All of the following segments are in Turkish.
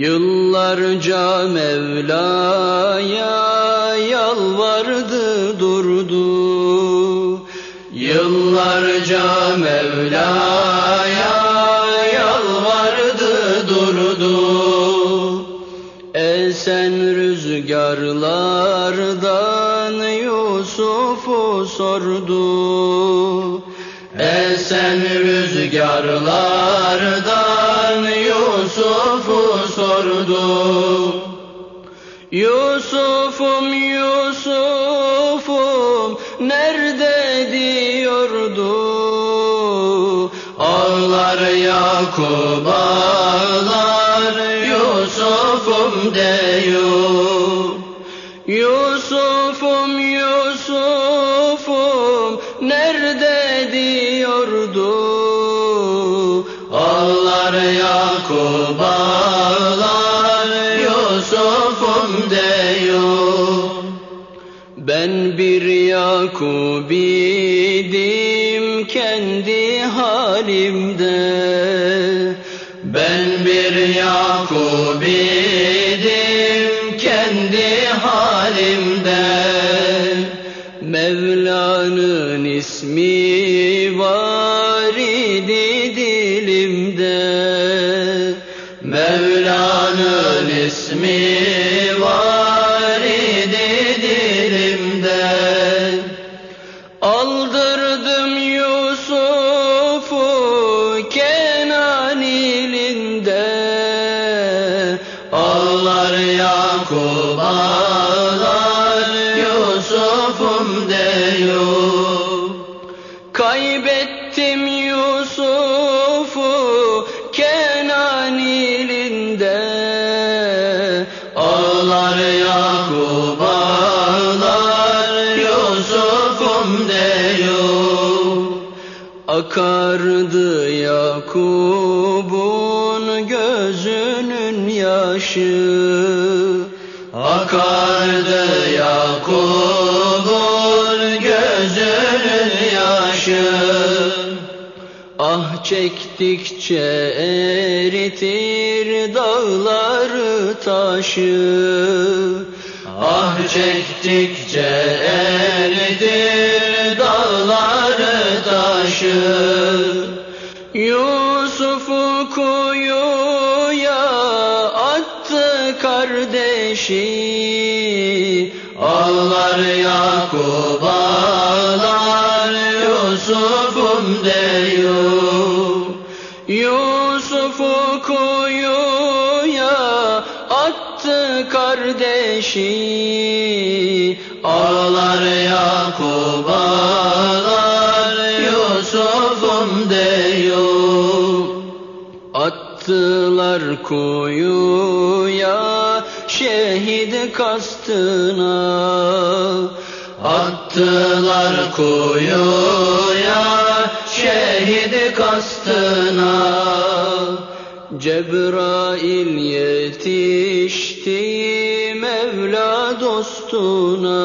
Yıllarca Mevla'ya yalvardı durdu. Yıllarca Mevla'ya yalvardı durdu. Esen rüzgarlardan Yusuf'u sordu Esen rüzgarlardan Yusuf'u sordu. Yusuf'um Yusuf'um nerede diyordu? Ağlar Yakup ağlar Yusuf'um diyor. Yusuf'um nerede diyordu? Ağlar Yakup ağlar Yusuf'um diyor. Ben bir Yakup idim kendi halimde. Ben bir Yakup idim kendi halimde ismi var idi dilimde. Mevla'nın ismi var idi dilimde. Aldırdım Yusuf'u Kenan ilinde. Ağlar Yakup Akardı Yakub'un gözünün yaşı. Akardı Yakub'un gözünün yaşı. Ah çektikçe eritir dağları taşı. Ah çektikçe eritir taşı Yusuf'u kuyuya attı kardeşi. Ağlar Yakup ağlar Yusuf'um diyor. Yusuf'u kuyuya attı kardeşi. Ağlar Yakup ağlar Yusuf'um diyor. Attılar kuyuya şehit kastına. Attılar kuyuya şehit kastına. Cebrail yetişti Mevla dostuna.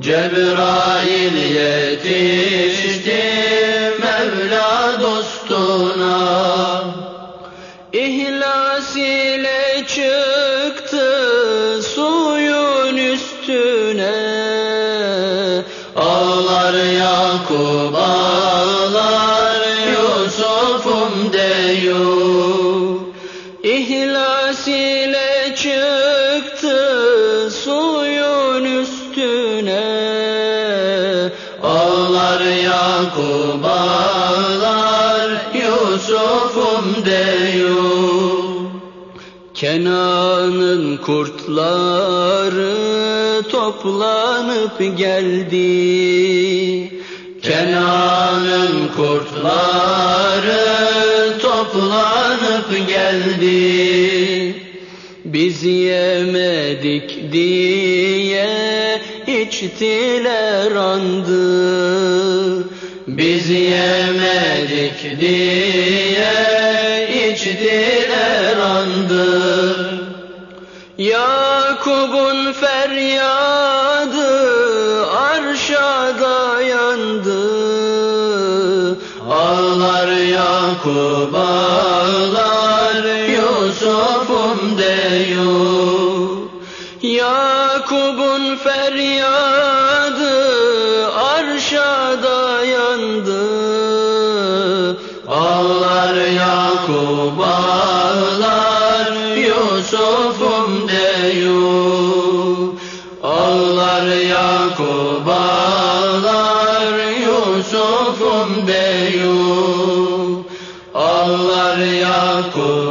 Cebrail yetişti dostuna. İhlas ile çıktı suyun üstüne. Ağlar Yakup ağlar Yusuf'um diyor. İhlas ile çıktı suyun üstüne. Ağlar Yakup ağlar Diyor Kenan'ın kurtları toplanıp geldi. Kenan'ın kurtları toplanıp geldi. Biz yemedik diye içtiler andı. Biz yemedik diye içtiler andı Yakub'un feryadı arşa dayandı. Ağlar Yakup deyur Ağlar Yakub ağlar Yusuf'um deyur Yakub